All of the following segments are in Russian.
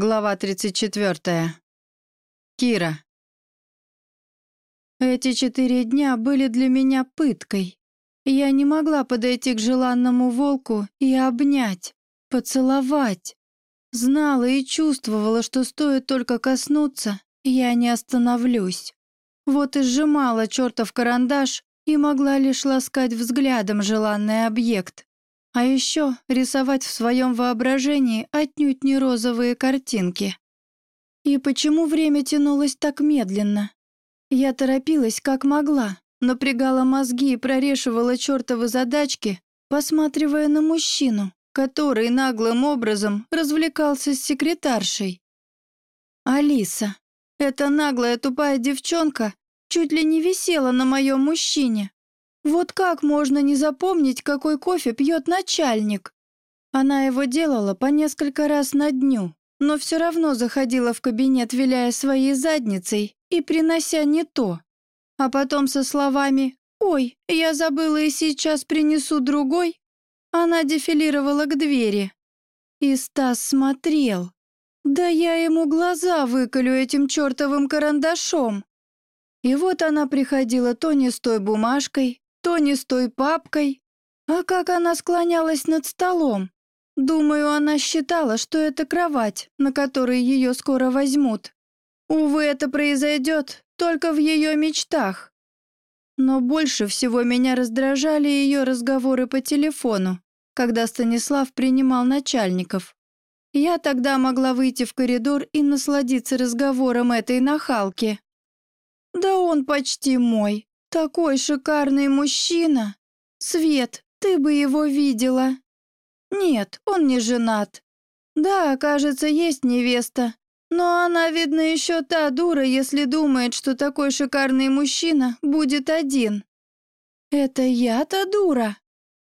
Глава 34. Кира. Эти четыре дня были для меня пыткой. Я не могла подойти к желанному волку и обнять, поцеловать. Знала и чувствовала, что стоит только коснуться, я не остановлюсь. Вот и сжимала чертов карандаш и могла лишь ласкать взглядом желанный объект. А еще рисовать в своем воображении отнюдь не розовые картинки. И почему время тянулось так медленно? Я торопилась как могла, напрягала мозги и прорешивала чертовы задачки, посматривая на мужчину, который наглым образом развлекался с секретаршей. Алиса, эта наглая тупая девчонка, чуть ли не висела на моем мужчине, вот как можно не запомнить, какой кофе пьет начальник? Она его делала по несколько раз на дню, но все равно заходила в кабинет, виляя своей задницей и принося не то. А потом со словами «Ой, я забыла и сейчас принесу другой», она дефилировала к двери. И Стас смотрел. Да я ему глаза выколю этим чертовым карандашом. И вот она приходила то не с той бумажкой, то не с той папкой. А как она склонялась над столом. Думаю, она считала, что это кровать, на которой ее скоро возьмут. Увы, это произойдет только в ее мечтах. Но больше всего меня раздражали ее разговоры по телефону, когда Станислав принимал начальников. Я тогда могла выйти в коридор и насладиться разговором этой нахалки. «Да он почти мой», такой шикарный мужчина! Свет, ты бы его видела!» «Нет, он не женат. Да, кажется, есть невеста. Но она, видно, еще та дура, если думает, что такой шикарный мужчина будет один». «Это я-то дура?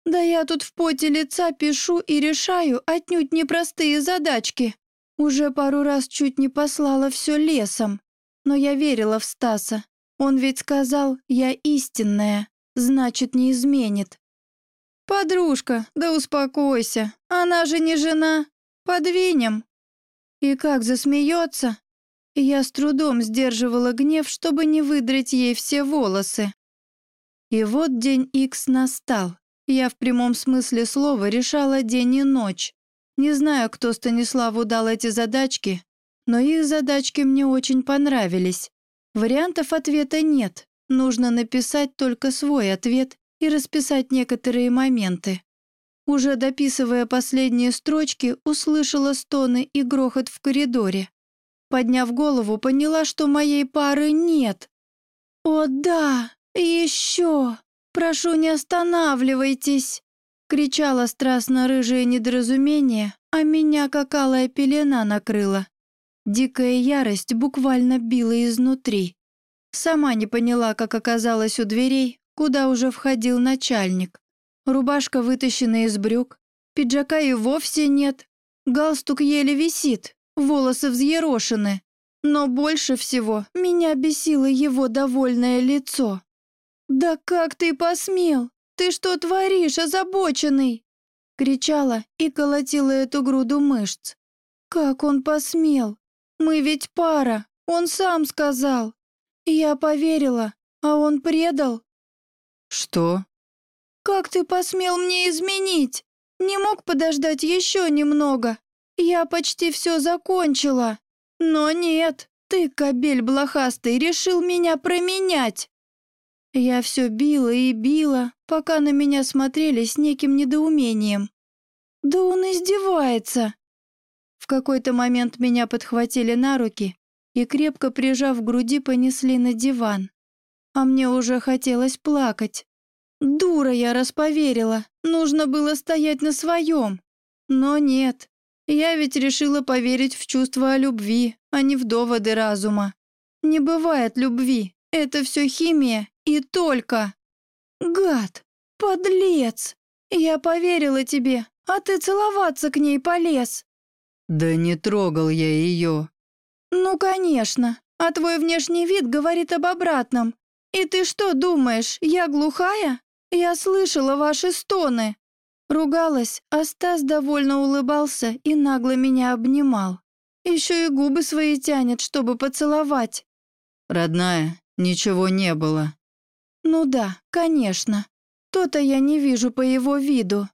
Да я тут в поте лица пишу и решаю отнюдь непростые задачки. Уже пару раз чуть не послала все лесом. Но я верила в Стаса. Он ведь сказал, я истинная, значит, не изменит. «Подружка, да успокойся, она же не жена. Подвинем». И как засмеется. Я с трудом сдерживала гнев, чтобы не выдрать ей все волосы. И вот день Икс настал. Я в прямом смысле слова решала день и ночь. Не знаю, кто Станиславу дал эти задачки, но их задачки мне очень понравились. Вариантов ответа нет. Нужно написать только свой ответ и расписать некоторые моменты. Уже дописывая последние строчки, услышала стоны и грохот в коридоре. Подняв голову, поняла, что моей пары нет. «О да, еще! Прошу, не останавливайтесь!» Кричала страстно рыжее недоразумение, а меня как алая пелена накрыла. Дикая ярость буквально била изнутри. Сама не поняла, как оказалась у дверей, куда уже входил начальник. Рубашка вытащена из брюк, пиджака и вовсе нет, галстук еле висит, волосы взъерошены. Но больше всего меня бесило его довольное лицо. «Да как ты посмел? Ты что творишь, озабоченный?» Кричала и колотила эту груду мышц. «Как он посмел? Мы ведь пара, он сам сказал. Я поверила, а он предал. Что? Как ты посмел мне изменить? Не мог подождать еще немного. Я почти все закончила. Но нет, ты, кобель блохастый, решил меня променять. Я все била и била, пока на меня смотрели с неким недоумением. Да он издевается. В какой-то момент меня подхватили на руки и, крепко прижав к груди, понесли на диван. А мне уже хотелось плакать. Дура я расповерила, нужно было стоять на своем. Но нет, я ведь решила поверить в чувство о любви, а не в доводы разума. Не бывает любви, это все химия и только. Гад, подлец, я поверила тебе, а ты целоваться к ней полез. «Да не трогал я ее». «Ну, конечно. А твой внешний вид говорит об обратном. И ты что думаешь, я глухая? Я слышала ваши стоны». Ругалась, а Стас довольно улыбался и нагло меня обнимал. Еще и губы свои тянет, чтобы поцеловать. Родная, ничего не было. Ну да, конечно. То-то я не вижу по его виду.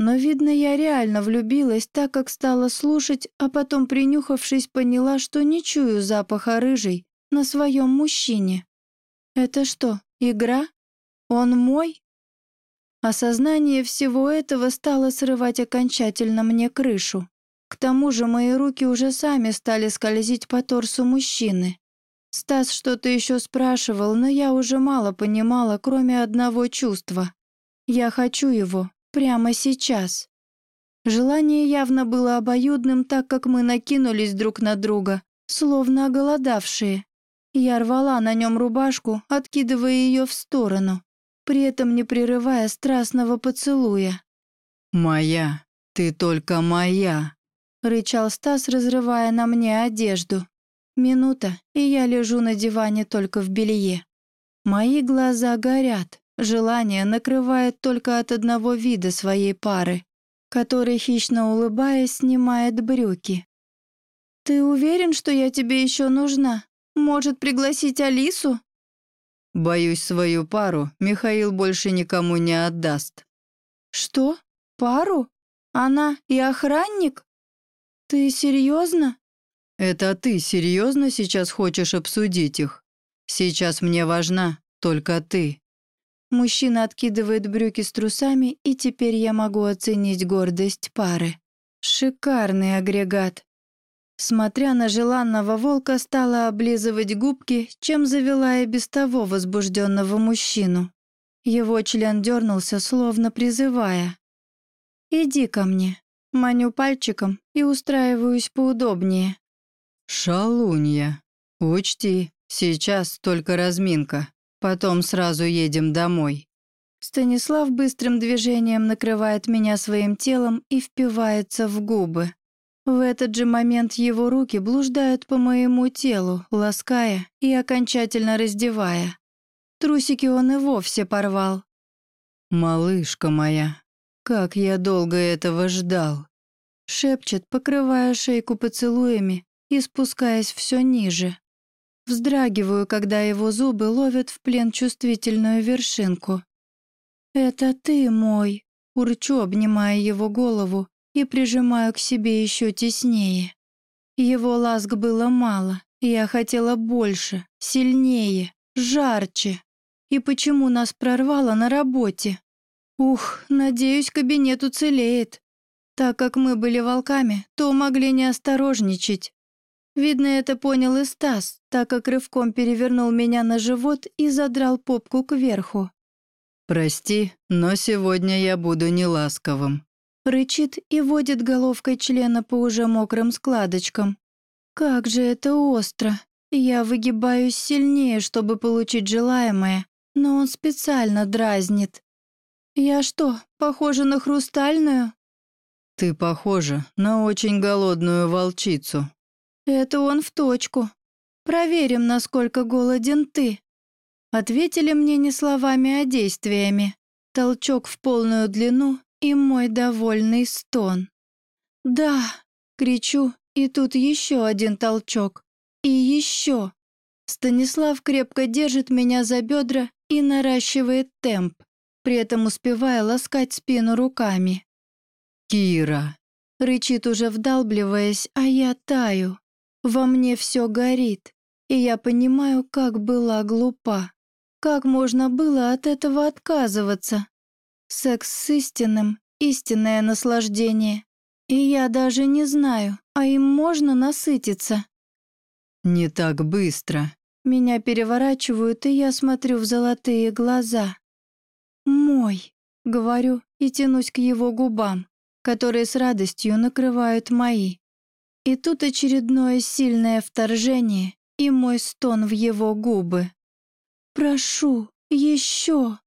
Но, видно, я реально влюбилась, так как стала слушать, а потом, принюхавшись, поняла, что не чую запаха рыжий на своем мужчине. Это что, игра? Он мой? Осознание всего этого стало срывать окончательно мне крышу. К тому же мои руки уже сами стали скользить по торсу мужчины. Стас что-то еще спрашивал, но я уже мало понимала, кроме одного чувства. Я хочу его, Прямо сейчас. Желание явно было обоюдным, так как мы накинулись друг на друга, словно оголодавшие. Я рвала на нем рубашку, откидывая ее в сторону, при этом не прерывая страстного поцелуя. «Моя, ты только моя», — рычал Стас, разрывая на мне одежду. Минута, и я лежу на диване только в белье. Мои глаза горят, Желание накрывает только от одного вида своей пары, который, хищно улыбаясь, снимает брюки. «Ты уверен, что я тебе еще нужна? Может, пригласить Алису?» «Боюсь, свою пару Михаил больше никому не отдаст». «Что? Пару? Она и охранник? Ты серьезно?» «Это ты серьезно сейчас хочешь обсудить их? Сейчас мне важна только ты». Мужчина откидывает брюки с трусами, и теперь я могу оценить гордость пары. Шикарный агрегат. Смотря на желанного волка, стала облизывать губки, чем завела и без того возбужденного мужчину. Его член дернулся, словно призывая. «Иди ко мне». Маню пальчиком и устраиваюсь поудобнее. «Шалунья, учти, сейчас только разминка. Потом сразу едем домой». Станислав быстрым движением накрывает меня своим телом и впивается в губы. В этот же момент его руки блуждают по моему телу, лаская и окончательно раздевая. Трусики он и вовсе порвал. «Малышка моя, как я долго этого ждал!» Шепчет, покрывая шейку поцелуями и спускаясь все ниже. Вздрагиваю, когда его зубы ловят в плен чувствительную вершинку. «Это ты мой!» Урчу, обнимая его голову и прижимаю к себе еще теснее. Его ласк было мало, я хотела больше, сильнее, жарче. И почему нас прорвало на работе? Ух, надеюсь, кабинет уцелеет. Так как мы были волками, то могли не осторожничать. Видно, это понял и Стас, так как рывком перевернул меня на живот и задрал попку кверху. «Прости, но сегодня я буду неласковым», — рычит и водит головкой члена по уже мокрым складочкам. «Как же это остро! Я выгибаюсь сильнее, чтобы получить желаемое, но он специально дразнит. Я что, похожа на хрустальную?» «Ты похожа на очень голодную волчицу», «Это он в точку. Проверим, насколько голоден ты». Ответили мне не словами, а действиями. Толчок в полную длину и мой довольный стон. «Да!» — кричу, и тут еще один толчок. И еще. Станислав крепко держит меня за бедра и наращивает темп, при этом успевая ласкать спину руками. «Кира!» — рычит уже вдалбливаясь, а я таю. Во мне все горит, и я понимаю, как была глупа. Как можно было от этого отказываться? Секс с истинным — истинное наслаждение. И я даже не знаю, а им можно насытиться. «Не так быстро». Меня переворачивают, и я смотрю в золотые глаза. «Мой», — говорю и тянусь к его губам, которые с радостью накрывают мои. И тут очередное сильное вторжение и мой стон в его губы. «Прошу, еще!»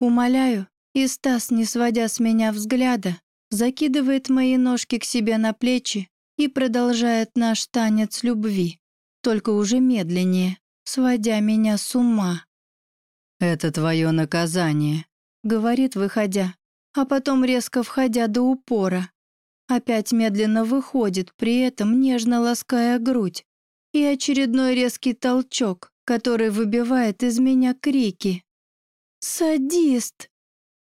Умоляю, и Стас, не сводя с меня взгляда, закидывает мои ножки к себе на плечи и продолжает наш танец любви, только уже медленнее, сводя меня с ума. «Это твое наказание», — говорит, выходя, а потом резко входя до упора. Опять медленно выходит, при этом нежно лаская грудь. И очередной резкий толчок, который выбивает из меня крики. «Садист!»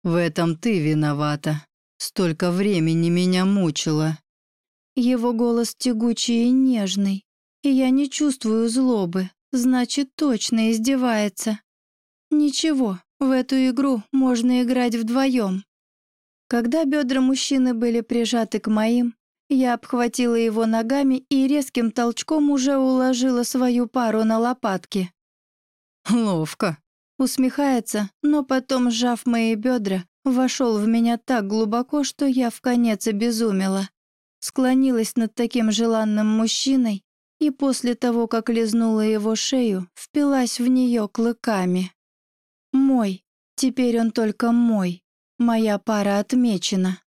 «В этом ты виновата. Столько времени меня мучила». Его голос тягучий и нежный, и я не чувствую злобы, значит, точно издевается. Ничего, в эту игру можно играть вдвоем. Когда бедра мужчины были прижаты к моим, я обхватила его ногами и резким толчком уже уложила свою пару на лопатки. «Ловко», — усмехается, но потом, сжав мои бедра, вошел в меня так глубоко, что я в конец обезумела. Склонилась над таким желанным мужчиной и после того, как лизнула его шею, впилась в нее клыками. Мой, теперь он только мой, моя пара отмечена.